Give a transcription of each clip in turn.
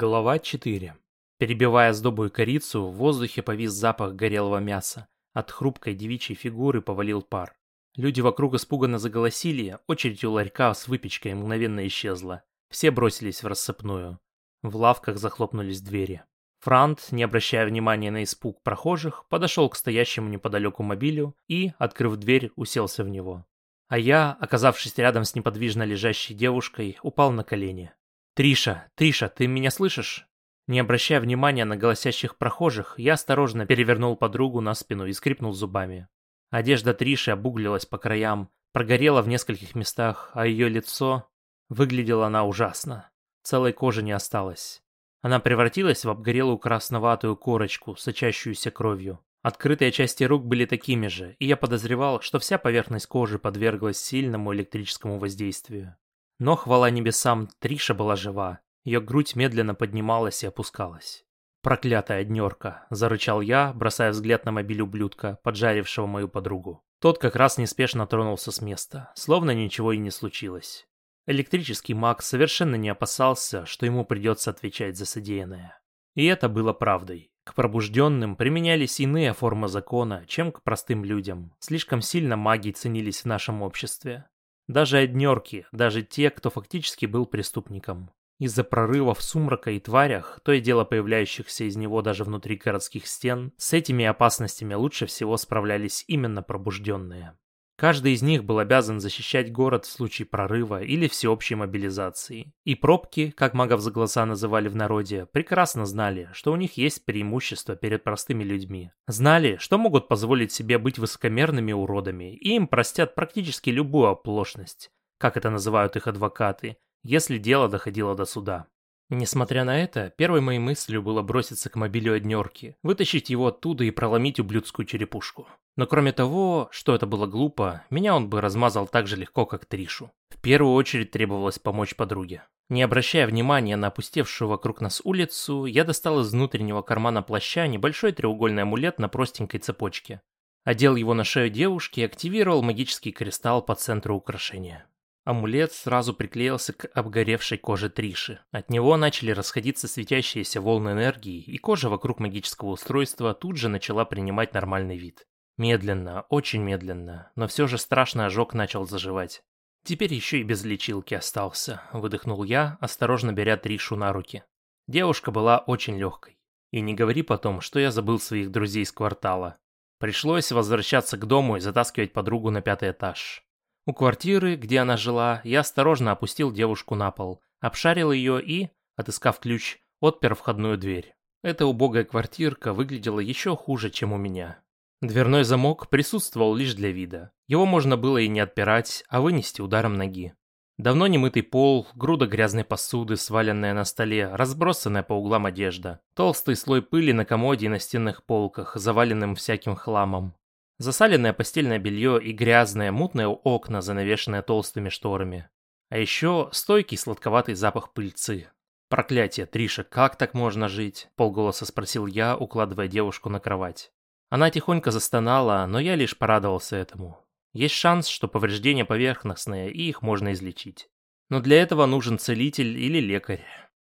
Глава 4. Перебивая сдобу корицу, в воздухе повис запах горелого мяса. От хрупкой девичьей фигуры повалил пар. Люди вокруг испуганно заголосили, очередь у ларька с выпечкой мгновенно исчезла. Все бросились в рассыпную. В лавках захлопнулись двери. Франт, не обращая внимания на испуг прохожих, подошел к стоящему неподалеку мобилю и, открыв дверь, уселся в него. А я, оказавшись рядом с неподвижно лежащей девушкой, упал на колени. «Триша, Триша, ты меня слышишь?» Не обращая внимания на голосящих прохожих, я осторожно перевернул подругу на спину и скрипнул зубами. Одежда Триши обуглилась по краям, прогорела в нескольких местах, а ее лицо... Выглядела она ужасно. Целой кожи не осталось. Она превратилась в обгорелую красноватую корочку, сочащуюся кровью. Открытые части рук были такими же, и я подозревал, что вся поверхность кожи подверглась сильному электрическому воздействию. Но, хвала небесам, Триша была жива. Ее грудь медленно поднималась и опускалась. «Проклятая днерка!» – зарычал я, бросая взгляд на мобиль ублюдка, поджарившего мою подругу. Тот как раз неспешно тронулся с места, словно ничего и не случилось. Электрический маг совершенно не опасался, что ему придется отвечать за содеянное. И это было правдой. К пробужденным применялись иные формы закона, чем к простым людям. Слишком сильно маги ценились в нашем обществе. Даже однерки, даже те, кто фактически был преступником. Из-за прорывов сумрака и тварях, то и дело появляющихся из него даже внутри городских стен, с этими опасностями лучше всего справлялись именно пробужденные. Каждый из них был обязан защищать город в случае прорыва или всеобщей мобилизации. И пробки, как магов за глаза называли в народе, прекрасно знали, что у них есть преимущество перед простыми людьми. Знали, что могут позволить себе быть высокомерными уродами, и им простят практически любую оплошность, как это называют их адвокаты, если дело доходило до суда. Несмотря на это, первой моей мыслью было броситься к мобилю однерки, вытащить его оттуда и проломить ублюдскую черепушку. Но кроме того, что это было глупо, меня он бы размазал так же легко, как Тришу. В первую очередь требовалось помочь подруге. Не обращая внимания на опустевшую вокруг нас улицу, я достал из внутреннего кармана плаща небольшой треугольный амулет на простенькой цепочке. Одел его на шею девушки и активировал магический кристалл по центру украшения. Амулет сразу приклеился к обгоревшей коже Триши. От него начали расходиться светящиеся волны энергии, и кожа вокруг магического устройства тут же начала принимать нормальный вид. Медленно, очень медленно, но все же страшный ожог начал заживать. Теперь еще и без лечилки остался, выдохнул я, осторожно беря Тришу на руки. Девушка была очень легкой. И не говори потом, что я забыл своих друзей из квартала. Пришлось возвращаться к дому и затаскивать подругу на пятый этаж. У квартиры, где она жила, я осторожно опустил девушку на пол, обшарил ее и, отыскав ключ, отпер входную дверь. Эта убогая квартирка выглядела еще хуже, чем у меня. Дверной замок присутствовал лишь для вида. Его можно было и не отпирать, а вынести ударом ноги. Давно немытый пол, груда грязной посуды, сваленная на столе, разбросанная по углам одежда, толстый слой пыли на комоде и на стенных полках, заваленным всяким хламом. Засаленное постельное белье и грязные, мутные окна, занавешенные толстыми шторами. А еще стойкий сладковатый запах пыльцы. «Проклятие, Триша, как так можно жить?» – полголоса спросил я, укладывая девушку на кровать. Она тихонько застонала, но я лишь порадовался этому. Есть шанс, что повреждения поверхностные, и их можно излечить. Но для этого нужен целитель или лекарь.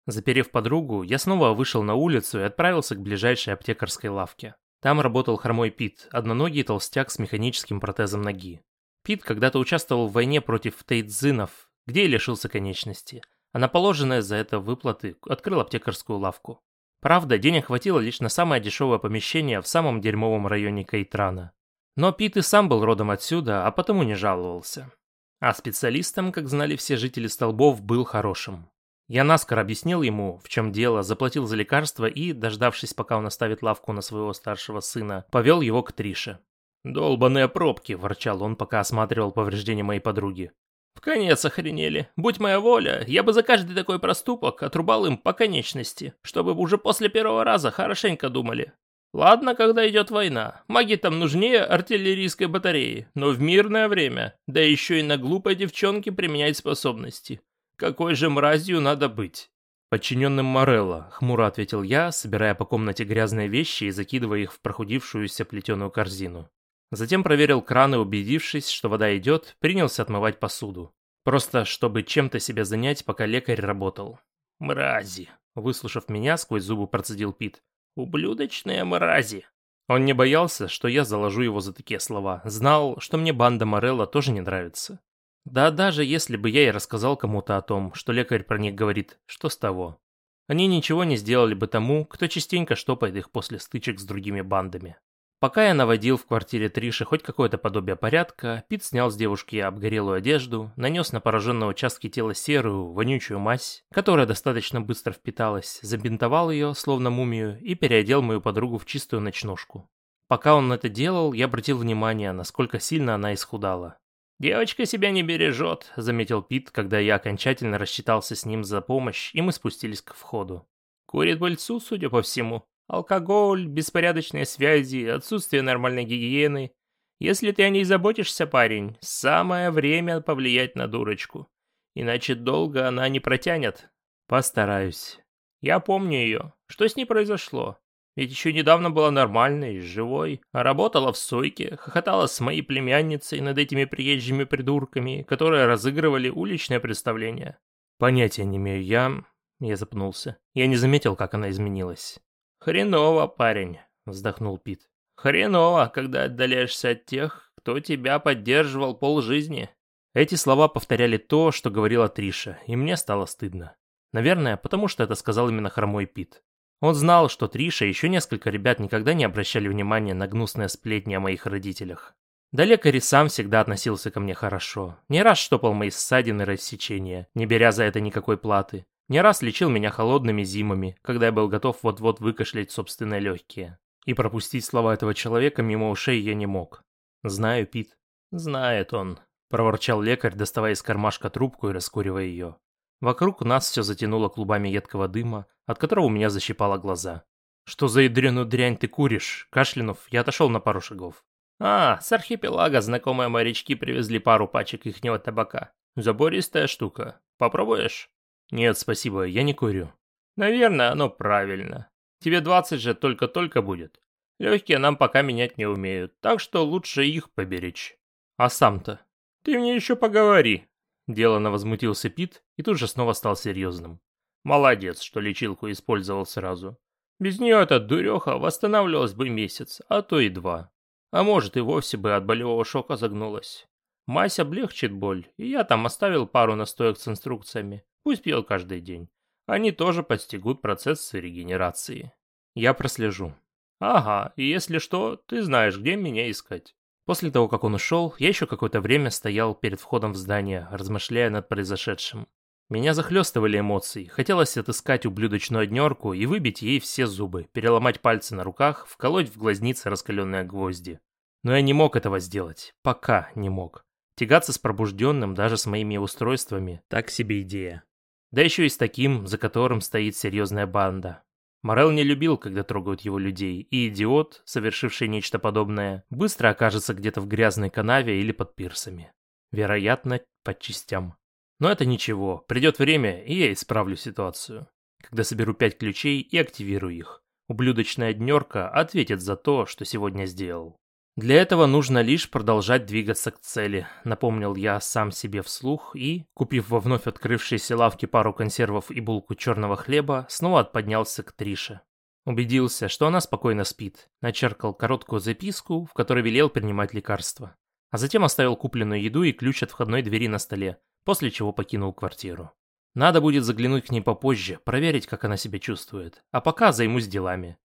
Заперев подругу, я снова вышел на улицу и отправился к ближайшей аптекарской лавке. Там работал хромой Пит, одноногий толстяк с механическим протезом ноги. Пит когда-то участвовал в войне против тейдзинов, где и лишился конечности, а на положенное за это выплаты открыл аптекарскую лавку. Правда, денег хватило лишь на самое дешевое помещение в самом дерьмовом районе Кейтрана. Но Пит и сам был родом отсюда, а потому не жаловался. А специалистом, как знали все жители столбов, был хорошим. Я наскоро объяснил ему, в чем дело, заплатил за лекарство и, дождавшись, пока он оставит лавку на своего старшего сына, повел его к Трише. «Долбаные пробки!» – ворчал он, пока осматривал повреждения моей подруги. «В конец охренели. Будь моя воля, я бы за каждый такой проступок отрубал им по конечности, чтобы уже после первого раза хорошенько думали. Ладно, когда идет война. Маги там нужнее артиллерийской батареи, но в мирное время, да еще и на глупой девчонке применять способности. Какой же мразью надо быть? Подчиненным Морелло, хмуро ответил я, собирая по комнате грязные вещи и закидывая их в прохудившуюся плетеную корзину. Затем проверил кран и, убедившись, что вода идет, принялся отмывать посуду. Просто чтобы чем-то себя занять, пока лекарь работал. «Мрази!» Выслушав меня, сквозь зубы процедил Пит. «Ублюдочные мрази!» Он не боялся, что я заложу его за такие слова. Знал, что мне банда Морелла тоже не нравится. Да даже если бы я и рассказал кому-то о том, что лекарь про них говорит, что с того? Они ничего не сделали бы тому, кто частенько штопает их после стычек с другими бандами. Пока я наводил в квартире Триши хоть какое-то подобие порядка, Пит снял с девушки обгорелую одежду, нанес на пораженные участки тела серую, вонючую мазь, которая достаточно быстро впиталась, забинтовал ее, словно мумию, и переодел мою подругу в чистую ночнушку. Пока он это делал, я обратил внимание, насколько сильно она исхудала. «Девочка себя не бережет», — заметил Пит, когда я окончательно рассчитался с ним за помощь, и мы спустились к входу. «Курит пыльцу, судя по всему. Алкоголь, беспорядочные связи, отсутствие нормальной гигиены. Если ты о ней заботишься, парень, самое время повлиять на дурочку. Иначе долго она не протянет». «Постараюсь». «Я помню ее. Что с ней произошло?» Ведь еще недавно была нормальной, живой, работала в сойке, хохотала с моей племянницей над этими приезжими придурками, которые разыгрывали уличное представление. Понятия не имею, я... Я запнулся. Я не заметил, как она изменилась. «Хреново, парень», — вздохнул Пит. «Хреново, когда отдаляешься от тех, кто тебя поддерживал полжизни». Эти слова повторяли то, что говорила Триша, и мне стало стыдно. Наверное, потому что это сказал именно хромой Пит. Он знал, что Триша и еще несколько ребят никогда не обращали внимания на гнусные сплетни о моих родителях. Да лекарь сам всегда относился ко мне хорошо. Не раз штопал мои ссадины и рассечения, не беря за это никакой платы. Не раз лечил меня холодными зимами, когда я был готов вот-вот выкашлять собственные легкие. И пропустить слова этого человека мимо ушей я не мог. «Знаю, Пит». «Знает он», – проворчал лекарь, доставая из кармашка трубку и раскуривая ее. Вокруг нас все затянуло клубами едкого дыма, от которого у меня защипало глаза. «Что за ядреную дрянь ты куришь?» Кашлянув, я отошел на пару шагов. «А, с архипелага знакомые морячки привезли пару пачек ихнего табака. Забористая штука. Попробуешь?» «Нет, спасибо, я не курю». «Наверное, оно правильно. Тебе двадцать же только-только будет. Легкие нам пока менять не умеют, так что лучше их поберечь. А сам-то? Ты мне еще поговори, Делано возмутился Пит и тут же снова стал серьезным. Молодец, что лечилку использовал сразу. Без нее эта дуреха восстанавливалась бы месяц, а то и два. А может и вовсе бы от болевого шока загнулась. Мазь облегчит боль, и я там оставил пару настоек с инструкциями. Пусть пьет каждый день. Они тоже подстегут процессы регенерации. Я прослежу. Ага, и если что, ты знаешь, где меня искать. После того, как он ушел, я еще какое-то время стоял перед входом в здание, размышляя над произошедшим. Меня захлестывали эмоции, хотелось отыскать ублюдочную однерку и выбить ей все зубы, переломать пальцы на руках, вколоть в глазницы раскаленные гвозди. Но я не мог этого сделать, пока не мог. Тягаться с пробужденным даже с моими устройствами – так себе идея. Да еще и с таким, за которым стоит серьезная банда. Морел не любил, когда трогают его людей, и идиот, совершивший нечто подобное, быстро окажется где-то в грязной канаве или под пирсами. Вероятно, под частям. Но это ничего, придет время, и я исправлю ситуацию. Когда соберу пять ключей и активирую их. Ублюдочная днерка ответит за то, что сегодня сделал. Для этого нужно лишь продолжать двигаться к цели, напомнил я сам себе вслух и, купив во вновь открывшейся лавке пару консервов и булку черного хлеба, снова поднялся к Трише. Убедился, что она спокойно спит, начеркал короткую записку, в которой велел принимать лекарства. А затем оставил купленную еду и ключ от входной двери на столе, после чего покинул квартиру. Надо будет заглянуть к ней попозже, проверить, как она себя чувствует. А пока займусь делами.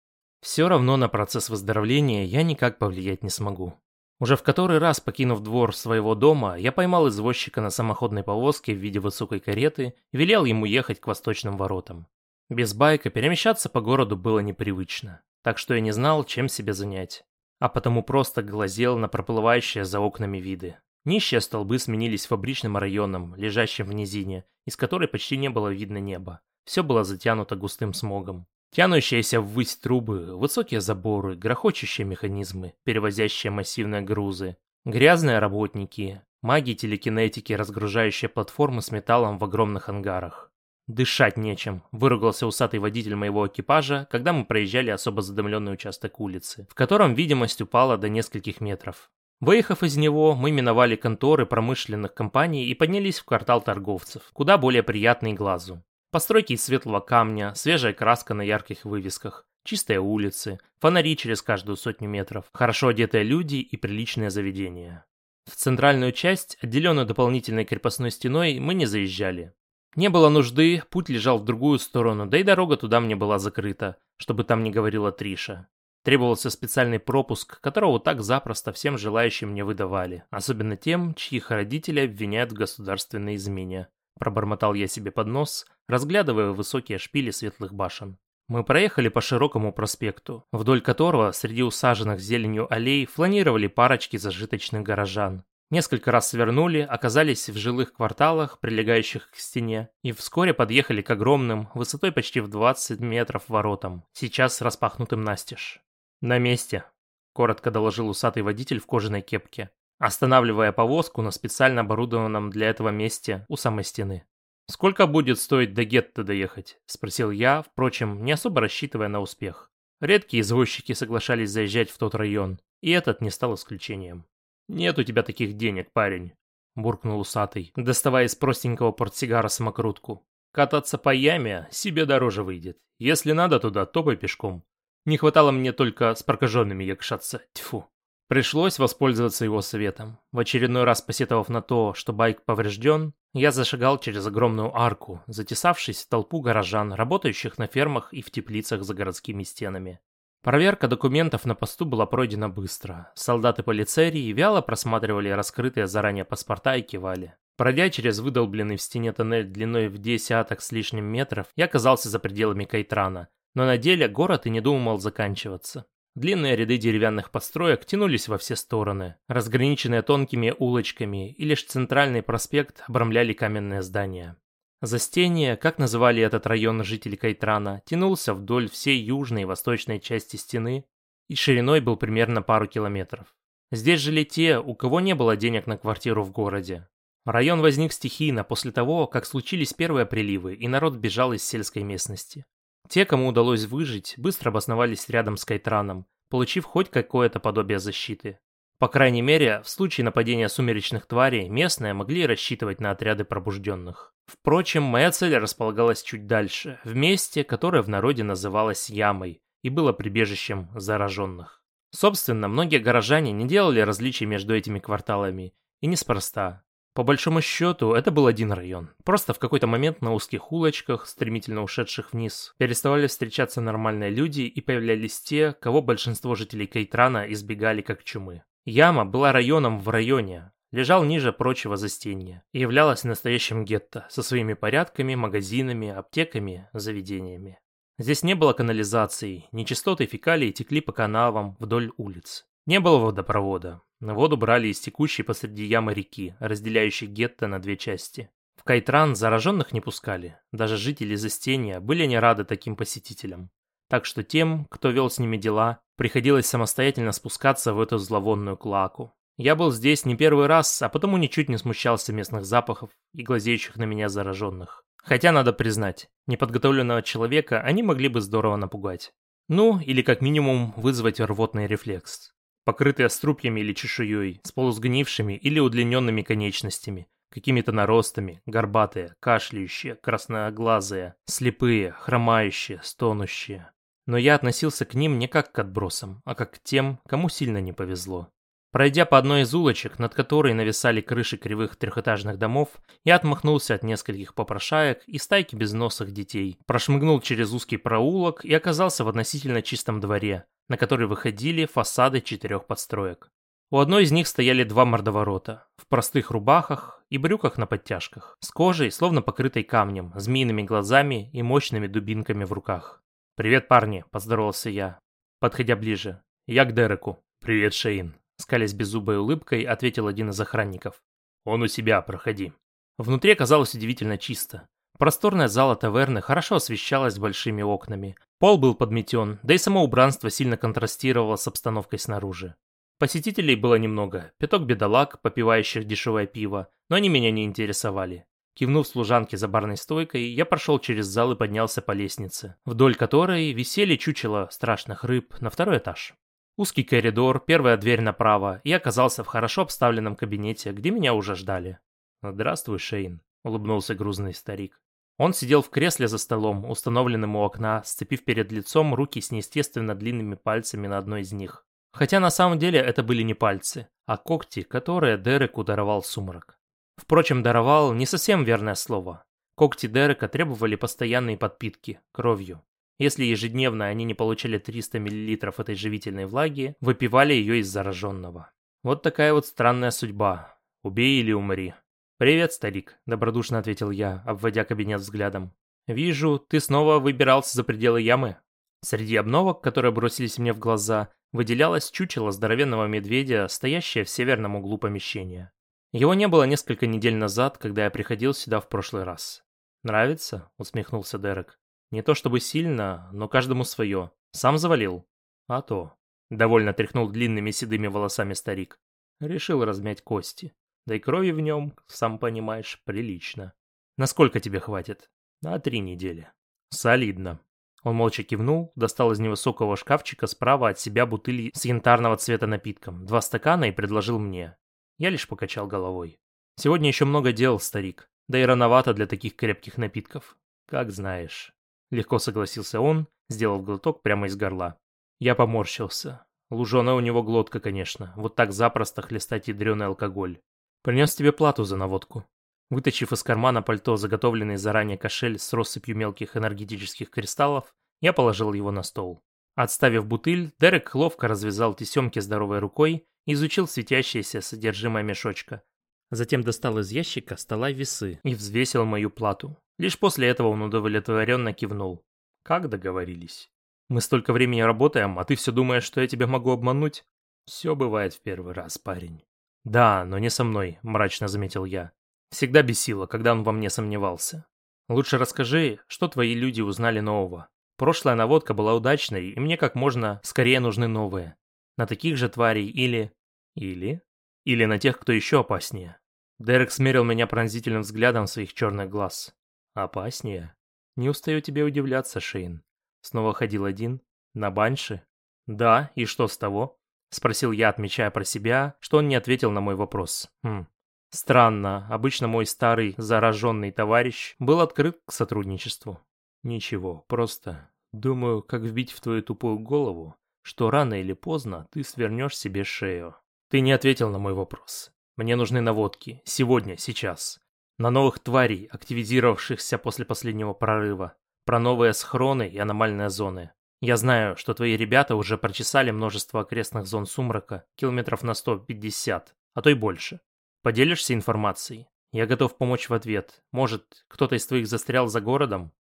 Все равно на процесс выздоровления я никак повлиять не смогу. Уже в который раз, покинув двор своего дома, я поймал извозчика на самоходной повозке в виде высокой кареты и велел ему ехать к восточным воротам. Без байка перемещаться по городу было непривычно, так что я не знал, чем себя занять. А потому просто глазел на проплывающие за окнами виды. Нищие столбы сменились фабричным районом, лежащим в низине, из которой почти не было видно неба. Все было затянуто густым смогом. Тянущиеся ввысь трубы, высокие заборы, грохочущие механизмы, перевозящие массивные грузы, грязные работники, маги телекинетики, разгружающие платформы с металлом в огромных ангарах. «Дышать нечем», – выругался усатый водитель моего экипажа, когда мы проезжали особо задымленный участок улицы, в котором видимость упала до нескольких метров. Выехав из него, мы миновали конторы промышленных компаний и поднялись в квартал торговцев, куда более приятный глазу. Постройки из светлого камня, свежая краска на ярких вывесках, чистые улицы, фонари через каждую сотню метров, хорошо одетые люди и приличное заведение. В центральную часть, отделенную дополнительной крепостной стеной, мы не заезжали. Не было нужды, путь лежал в другую сторону, да и дорога туда мне была закрыта, чтобы там не говорила Триша. Требовался специальный пропуск, которого так запросто всем желающим не выдавали, особенно тем, чьих родители обвиняют в государственной измене. Пробормотал я себе под нос, разглядывая высокие шпили светлых башен. Мы проехали по широкому проспекту, вдоль которого среди усаженных зеленью аллей фланировали парочки зажиточных горожан. Несколько раз свернули, оказались в жилых кварталах, прилегающих к стене, и вскоре подъехали к огромным, высотой почти в 20 метров воротам, сейчас распахнутым настежь. «На месте», — коротко доложил усатый водитель в кожаной кепке, останавливая повозку на специально оборудованном для этого месте у самой стены. «Сколько будет стоить до гетто доехать?» – спросил я, впрочем, не особо рассчитывая на успех. Редкие извозчики соглашались заезжать в тот район, и этот не стал исключением. «Нет у тебя таких денег, парень», – буркнул усатый, доставая из простенького портсигара самокрутку. «Кататься по яме себе дороже выйдет. Если надо туда, топай пешком. Не хватало мне только с прокаженными якшаться. Тьфу». Пришлось воспользоваться его советом. В очередной раз посетовав на то, что байк поврежден, я зашагал через огромную арку, затесавшись в толпу горожан, работающих на фермах и в теплицах за городскими стенами. Проверка документов на посту была пройдена быстро. Солдаты полицейии вяло просматривали раскрытые заранее паспорта и кивали. Пройдя через выдолбленный в стене тоннель длиной в десяток с лишним метров, я оказался за пределами Кайтрана, но на деле город и не думал заканчиваться. Длинные ряды деревянных построек тянулись во все стороны, разграниченные тонкими улочками, и лишь центральный проспект обрамляли каменные здания. Застенье, как называли этот район жители Кайтрана, тянулся вдоль всей южной и восточной части стены и шириной был примерно пару километров. Здесь жили те, у кого не было денег на квартиру в городе. Район возник стихийно после того, как случились первые приливы, и народ бежал из сельской местности. Те, кому удалось выжить, быстро обосновались рядом с Кайтраном, получив хоть какое-то подобие защиты. По крайней мере, в случае нападения сумеречных тварей, местные могли рассчитывать на отряды пробужденных. Впрочем, моя цель располагалась чуть дальше, в месте, которое в народе называлось Ямой и было прибежищем зараженных. Собственно, многие горожане не делали различий между этими кварталами, и неспроста. По большому счету, это был один район. Просто в какой-то момент на узких улочках, стремительно ушедших вниз, переставали встречаться нормальные люди и появлялись те, кого большинство жителей Кейтрана избегали как чумы. Яма была районом в районе, лежал ниже прочего застенья и являлась настоящим гетто со своими порядками, магазинами, аптеками, заведениями. Здесь не было канализации, нечистоты фекалий текли по канавам вдоль улиц. Не было водопровода. Воду брали из текущей посреди ямы реки, разделяющей гетто на две части. В Кайтран зараженных не пускали. Даже жители Застения были не рады таким посетителям. Так что тем, кто вел с ними дела, приходилось самостоятельно спускаться в эту зловонную клаку. Я был здесь не первый раз, а потому ничуть не смущался местных запахов и глазеющих на меня зараженных. Хотя, надо признать, неподготовленного человека они могли бы здорово напугать. Ну, или как минимум вызвать рвотный рефлекс покрытые струпьями или чешуей, с полусгнившими или удлиненными конечностями, какими-то наростами, горбатые, кашляющие, красноглазые, слепые, хромающие, стонущие. Но я относился к ним не как к отбросам, а как к тем, кому сильно не повезло. Пройдя по одной из улочек, над которой нависали крыши кривых трехэтажных домов, я отмахнулся от нескольких попрошаек и стайки безносых детей, прошмыгнул через узкий проулок и оказался в относительно чистом дворе, на который выходили фасады четырех подстроек. У одной из них стояли два мордоворота, в простых рубахах и брюках на подтяжках, с кожей, словно покрытой камнем, змеиными глазами и мощными дубинками в руках. «Привет, парни!» – поздоровался я, подходя ближе. «Я к Дереку». «Привет, Шейн!» – скалясь беззубой улыбкой, ответил один из охранников. «Он у себя, проходи». Внутри оказалось удивительно чисто. Просторная зала таверны хорошо освещалась большими окнами. Пол был подметен, да и само убранство сильно контрастировало с обстановкой снаружи. Посетителей было немного, пяток бедолаг, попивающих дешевое пиво, но они меня не интересовали. Кивнув служанке за барной стойкой, я прошел через зал и поднялся по лестнице, вдоль которой висели чучело страшных рыб на второй этаж. Узкий коридор, первая дверь направо, и оказался в хорошо обставленном кабинете, где меня уже ждали. «Здравствуй, Шейн», — улыбнулся грузный старик. Он сидел в кресле за столом, установленным у окна, сцепив перед лицом руки с неестественно длинными пальцами на одной из них. Хотя на самом деле это были не пальцы, а когти, которые Дереку даровал сумрак. Впрочем, даровал не совсем верное слово. Когти Дерека требовали постоянной подпитки, кровью. Если ежедневно они не получали 300 мл этой живительной влаги, выпивали ее из зараженного. Вот такая вот странная судьба. Убей или умри. «Привет, старик», — добродушно ответил я, обводя кабинет взглядом. «Вижу, ты снова выбирался за пределы ямы». Среди обновок, которые бросились мне в глаза, выделялось чучело здоровенного медведя, стоящее в северном углу помещения. Его не было несколько недель назад, когда я приходил сюда в прошлый раз. «Нравится?» — усмехнулся Дерек. «Не то чтобы сильно, но каждому свое. Сам завалил?» «А то». Довольно тряхнул длинными седыми волосами старик. Решил размять кости. Да и крови в нем, сам понимаешь, прилично. Насколько тебе хватит? На три недели. Солидно. Он молча кивнул, достал из невысокого шкафчика справа от себя бутыли с янтарного цвета напитком, два стакана и предложил мне. Я лишь покачал головой. Сегодня еще много дел, старик. Да и рановато для таких крепких напитков. Как знаешь. Легко согласился он, сделав глоток прямо из горла. Я поморщился. Луженая у него глотка, конечно. Вот так запросто хлестать ядреный алкоголь. Принес тебе плату за наводку. Вытащив из кармана пальто заготовленный заранее кошель с россыпью мелких энергетических кристаллов, я положил его на стол. Отставив бутыль, Дерек ловко развязал тесемки здоровой рукой и изучил светящееся содержимое мешочка. Затем достал из ящика стола весы и взвесил мою плату. Лишь после этого он удовлетворенно кивнул. Как договорились? Мы столько времени работаем, а ты все думаешь, что я тебя могу обмануть? Все бывает в первый раз, парень. «Да, но не со мной», — мрачно заметил я. Всегда бесило, когда он во мне сомневался. Лучше расскажи, что твои люди узнали нового. Прошлая наводка была удачной, и мне как можно скорее нужны новые. На таких же тварей или... Или? Или на тех, кто еще опаснее. Дерек смерил меня пронзительным взглядом своих черных глаз. Опаснее? Не устаю тебе удивляться, Шейн. Снова ходил один. На банши? Да, и что с того? Спросил я, отмечая про себя, что он не ответил на мой вопрос. Хм. Странно, обычно мой старый зараженный товарищ был открыт к сотрудничеству. Ничего, просто думаю, как вбить в твою тупую голову, что рано или поздно ты свернешь себе шею. Ты не ответил на мой вопрос. Мне нужны наводки. Сегодня, сейчас. На новых тварей, активизировавшихся после последнего прорыва. Про новые схроны и аномальные зоны. Я знаю, что твои ребята уже прочесали множество окрестных зон сумрака, километров на 150, а то и больше. Поделишься информацией? Я готов помочь в ответ. Может, кто-то из твоих застрял за городом?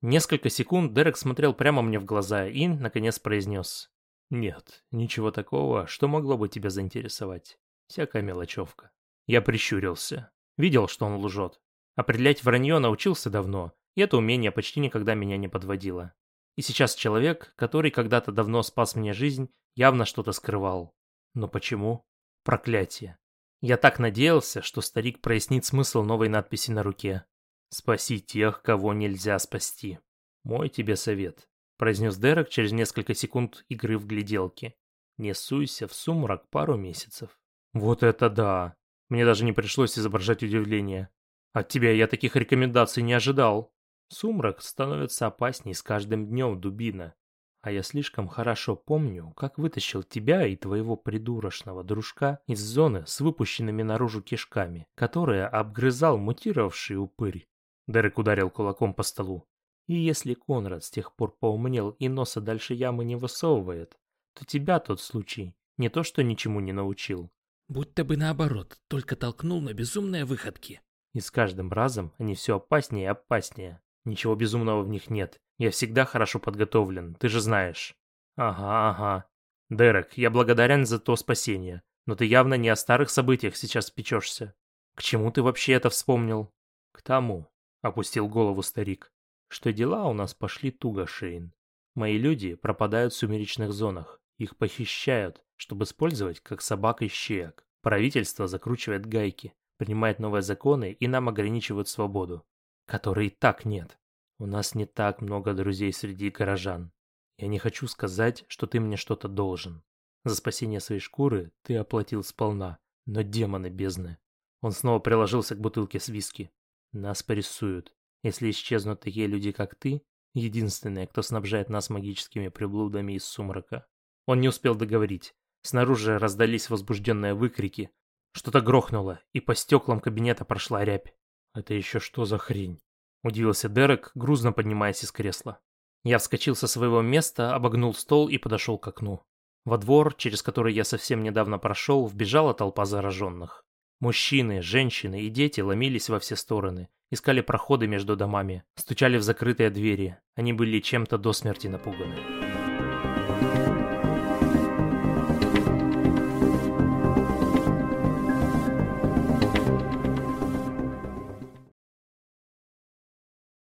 Несколько секунд Дерек смотрел прямо мне в глаза и, наконец, произнес. Нет, ничего такого, что могло бы тебя заинтересовать. Всякая мелочевка. Я прищурился. Видел, что он лжет. Определять вранье научился давно, и это умение почти никогда меня не подводило. И сейчас человек, который когда-то давно спас мне жизнь, явно что-то скрывал. Но почему? Проклятие. Я так надеялся, что старик прояснит смысл новой надписи на руке. «Спаси тех, кого нельзя спасти». «Мой тебе совет», — произнес Дерек через несколько секунд игры в гляделки. «Не суйся в сумрак пару месяцев». «Вот это да!» Мне даже не пришлось изображать удивление. От тебя я таких рекомендаций не ожидал. Сумрак становится опасней с каждым днем, дубина. А я слишком хорошо помню, как вытащил тебя и твоего придурочного дружка из зоны с выпущенными наружу кишками, которые обгрызал мутировавший упырь. Дерек ударил кулаком по столу. И если Конрад с тех пор поумнел и носа дальше ямы не высовывает, то тебя тот случай не то что ничему не научил. Будто бы наоборот, только толкнул на безумные выходки. И с каждым разом они все опаснее и опаснее. Ничего безумного в них нет. Я всегда хорошо подготовлен, ты же знаешь. Ага, ага. Дерек, я благодарен за то спасение. Но ты явно не о старых событиях сейчас печешься. К чему ты вообще это вспомнил? К тому, опустил голову старик, что дела у нас пошли туго, Шейн. Мои люди пропадают в сумеречных зонах. Их похищают, чтобы использовать как собак и щеек. Правительство закручивает гайки, принимает новые законы и нам ограничивают свободу которой и так нет. У нас не так много друзей среди горожан. Я не хочу сказать, что ты мне что-то должен. За спасение своей шкуры ты оплатил сполна, но демоны бездны. Он снова приложился к бутылке с виски. Нас порисуют. Если исчезнут такие люди, как ты, единственные, кто снабжает нас магическими приблудами из сумрака. Он не успел договорить. Снаружи раздались возбужденные выкрики. Что-то грохнуло, и по стеклам кабинета прошла рябь. «Это еще что за хрень?» Удивился Дерек, грузно поднимаясь из кресла. Я вскочил со своего места, обогнул стол и подошел к окну. Во двор, через который я совсем недавно прошел, вбежала толпа зараженных. Мужчины, женщины и дети ломились во все стороны, искали проходы между домами, стучали в закрытые двери. Они были чем-то до смерти напуганы.